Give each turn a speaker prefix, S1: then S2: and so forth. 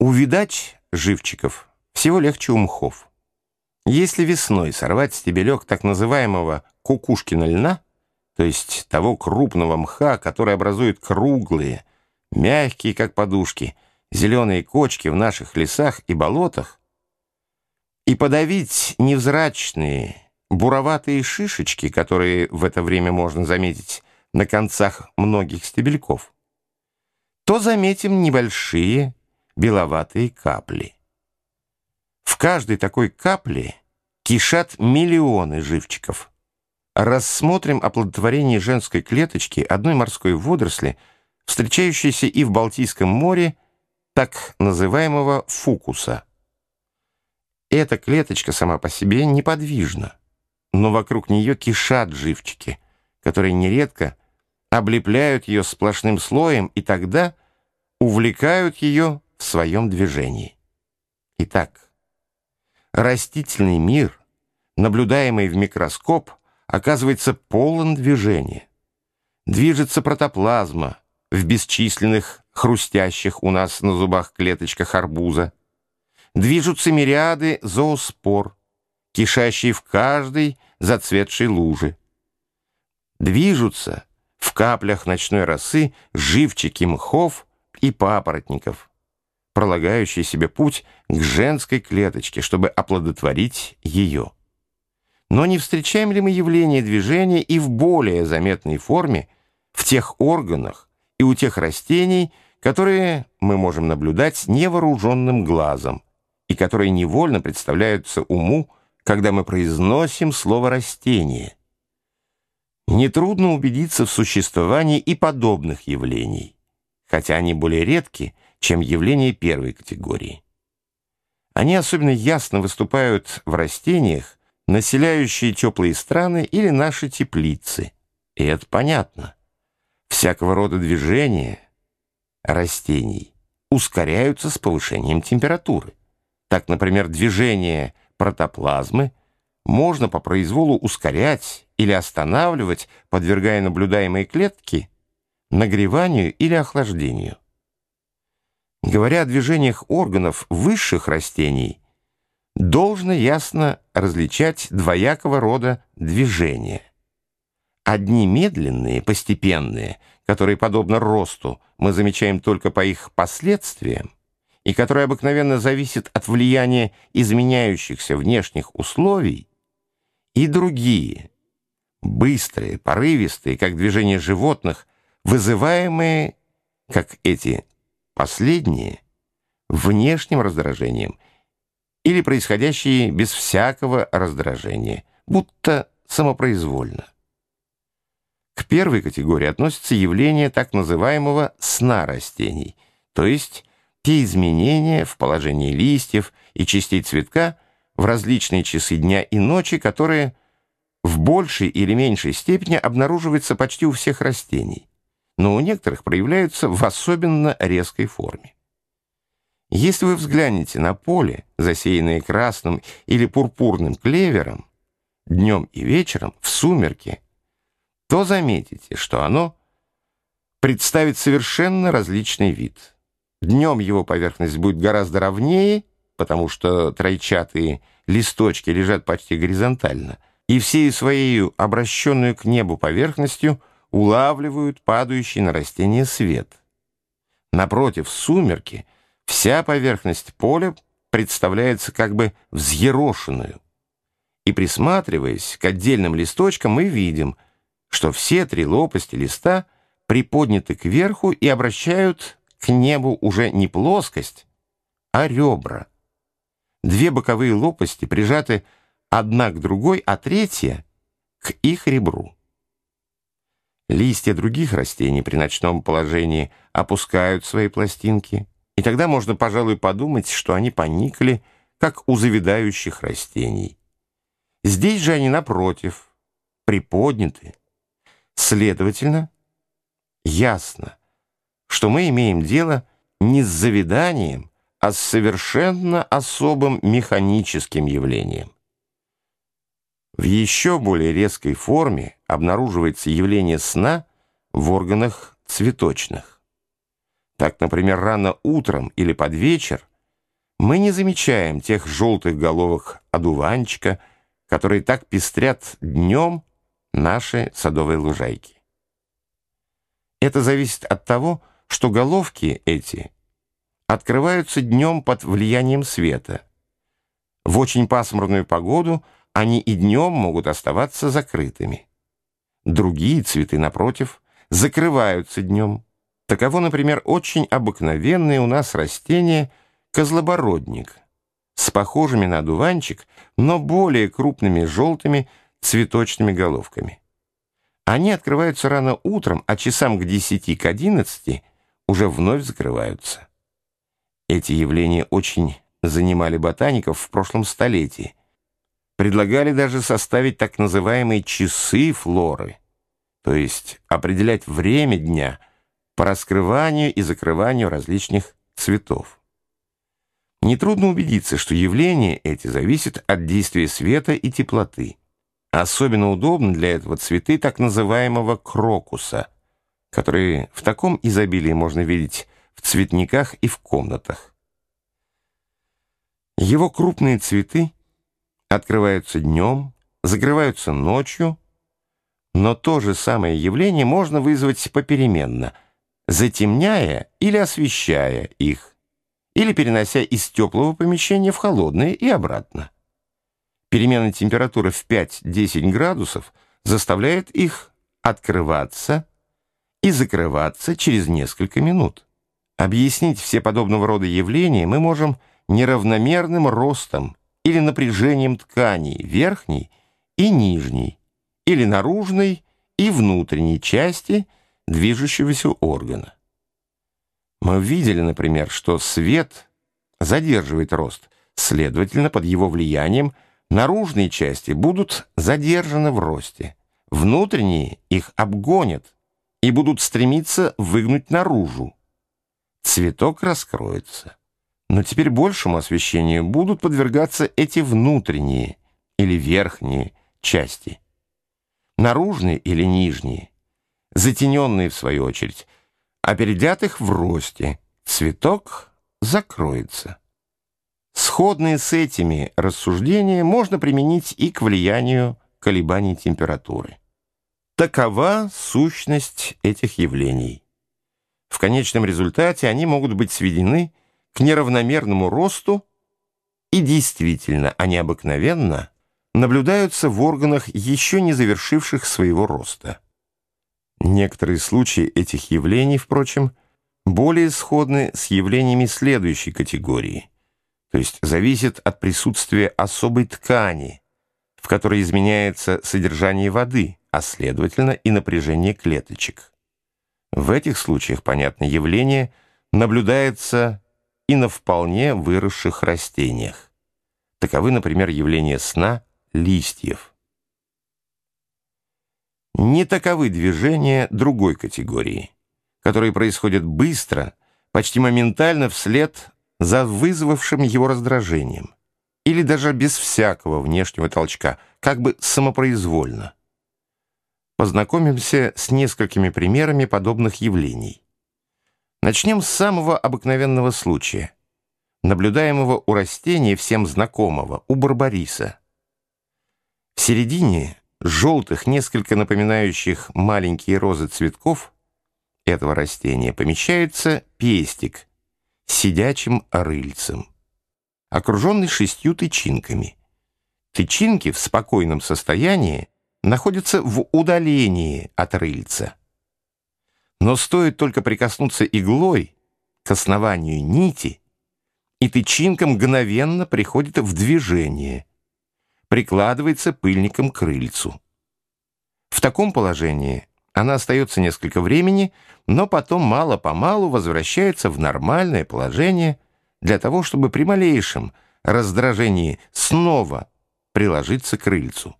S1: Увидать живчиков всего легче у мхов. Если весной сорвать стебелек так называемого кукушкина льна, то есть того крупного мха, который образует круглые, мягкие, как подушки, зеленые кочки в наших лесах и болотах, и подавить невзрачные, буроватые шишечки, которые в это время можно заметить на концах многих стебельков, то заметим небольшие беловатые капли. В каждой такой капле кишат миллионы живчиков. Рассмотрим оплодотворение женской клеточки одной морской водоросли, встречающейся и в Балтийском море, так называемого фукуса. Эта клеточка сама по себе неподвижна, но вокруг нее кишат живчики, которые нередко облепляют ее сплошным слоем и тогда увлекают ее в своем движении. Итак, растительный мир, наблюдаемый в микроскоп, оказывается полон движения. Движется протоплазма в бесчисленных хрустящих у нас на зубах клеточках арбуза. Движутся мириады зооспор, кишащие в каждой зацветшей луже. Движутся в каплях ночной росы живчики мхов и папоротников, пролагающие себе путь к женской клеточке, чтобы оплодотворить ее. Но не встречаем ли мы явление движения и в более заметной форме в тех органах и у тех растений, которые мы можем наблюдать невооруженным глазом и которые невольно представляются уму, когда мы произносим слово «растение». Нетрудно убедиться в существовании и подобных явлений, хотя они более редки, чем явления первой категории. Они особенно ясно выступают в растениях, населяющие теплые страны или наши теплицы. И это понятно. Всякого рода движения растений ускоряются с повышением температуры. Так, например, движение протоплазмы можно по произволу ускорять или останавливать, подвергая наблюдаемые клетки нагреванию или охлаждению. Говоря о движениях органов высших растений, должно ясно различать двоякого рода движения. Одни медленные, постепенные, которые, подобно росту, мы замечаем только по их последствиям, и которые обыкновенно зависят от влияния изменяющихся внешних условий, и другие, быстрые, порывистые, как движения животных, вызываемые, как эти последние, внешним раздражением или происходящие без всякого раздражения, будто самопроизвольно. К первой категории относятся явления так называемого сна растений, то есть те изменения в положении листьев и частей цветка в различные часы дня и ночи, которые в большей или меньшей степени обнаруживаются почти у всех растений, но у некоторых проявляются в особенно резкой форме. Если вы взглянете на поле, засеянное красным или пурпурным клевером, днем и вечером, в сумерки, то заметите, что оно представит совершенно различный вид. Днем его поверхность будет гораздо ровнее, потому что тройчатые листочки лежат почти горизонтально, и всей своей обращенную к небу поверхностью улавливают падающий на растение свет. Напротив, сумерки, вся поверхность поля представляется как бы взъерошенную. И присматриваясь к отдельным листочкам, мы видим, что все три лопасти листа приподняты кверху и обращают к небу уже не плоскость, а ребра. Две боковые лопасти прижаты одна к другой, а третья — к их ребру. Листья других растений при ночном положении опускают свои пластинки, и тогда можно, пожалуй, подумать, что они поникли, как у завядающих растений. Здесь же они, напротив, приподняты. Следовательно, ясно, что мы имеем дело не с завиданием, а с совершенно особым механическим явлением. В еще более резкой форме обнаруживается явление сна в органах цветочных. Так, например, рано утром или под вечер мы не замечаем тех желтых головок одуванчика, которые так пестрят днем наши садовые лужайки. Это зависит от того, что головки эти открываются днем под влиянием света. В очень пасмурную погоду они и днем могут оставаться закрытыми. Другие цветы, напротив, закрываются днем. Таково, например, очень обыкновенное у нас растение козлобородник с похожими на одуванчик, но более крупными желтыми цветочными головками. Они открываются рано утром, а часам к 10 к 11 уже вновь закрываются. Эти явления очень занимали ботаников в прошлом столетии. Предлагали даже составить так называемые часы флоры, то есть определять время дня по раскрыванию и закрыванию различных цветов. Нетрудно убедиться, что явления эти зависят от действия света и теплоты. Особенно удобны для этого цветы так называемого крокуса, которые в таком изобилии можно видеть в цветниках и в комнатах. Его крупные цветы открываются днем, закрываются ночью, но то же самое явление можно вызвать попеременно, затемняя или освещая их или перенося из теплого помещения в холодное и обратно. Перемена температуры в 5-10 градусов заставляет их открываться и закрываться через несколько минут. Объяснить все подобного рода явления мы можем неравномерным ростом или напряжением тканей верхней и нижней, или наружной и внутренней части движущегося органа. Мы видели, например, что свет задерживает рост, следовательно, под его влиянием наружные части будут задержаны в росте, внутренние их обгонят и будут стремиться выгнуть наружу. Цветок раскроется. Но теперь большему освещению будут подвергаться эти внутренние или верхние части. Наружные или нижние, затененные в свою очередь, опередят их в росте, цветок закроется. Сходные с этими рассуждения можно применить и к влиянию колебаний температуры. Такова сущность этих явлений. В конечном результате они могут быть сведены к неравномерному росту, и действительно, они обыкновенно наблюдаются в органах, еще не завершивших своего роста. Некоторые случаи этих явлений, впрочем, более сходны с явлениями следующей категории, то есть зависят от присутствия особой ткани, в которой изменяется содержание воды, а следовательно и напряжение клеточек. В этих случаях, понятно, явление наблюдается и на вполне выросших растениях. Таковы, например, явления сна листьев. Не таковы движения другой категории, которые происходят быстро, почти моментально вслед за вызвавшим его раздражением, или даже без всякого внешнего толчка, как бы самопроизвольно. Познакомимся с несколькими примерами подобных явлений. Начнем с самого обыкновенного случая, наблюдаемого у растения всем знакомого, у барбариса. В середине желтых, несколько напоминающих маленькие розы цветков этого растения помещается пестик с сидячим рыльцем, окруженный шестью тычинками. Тычинки в спокойном состоянии находятся в удалении от рыльца. Но стоит только прикоснуться иглой к основанию нити, и тычинка мгновенно приходит в движение – прикладывается пыльником к крыльцу. В таком положении она остается несколько времени, но потом мало-помалу возвращается в нормальное положение для того, чтобы при малейшем раздражении снова приложиться к крыльцу.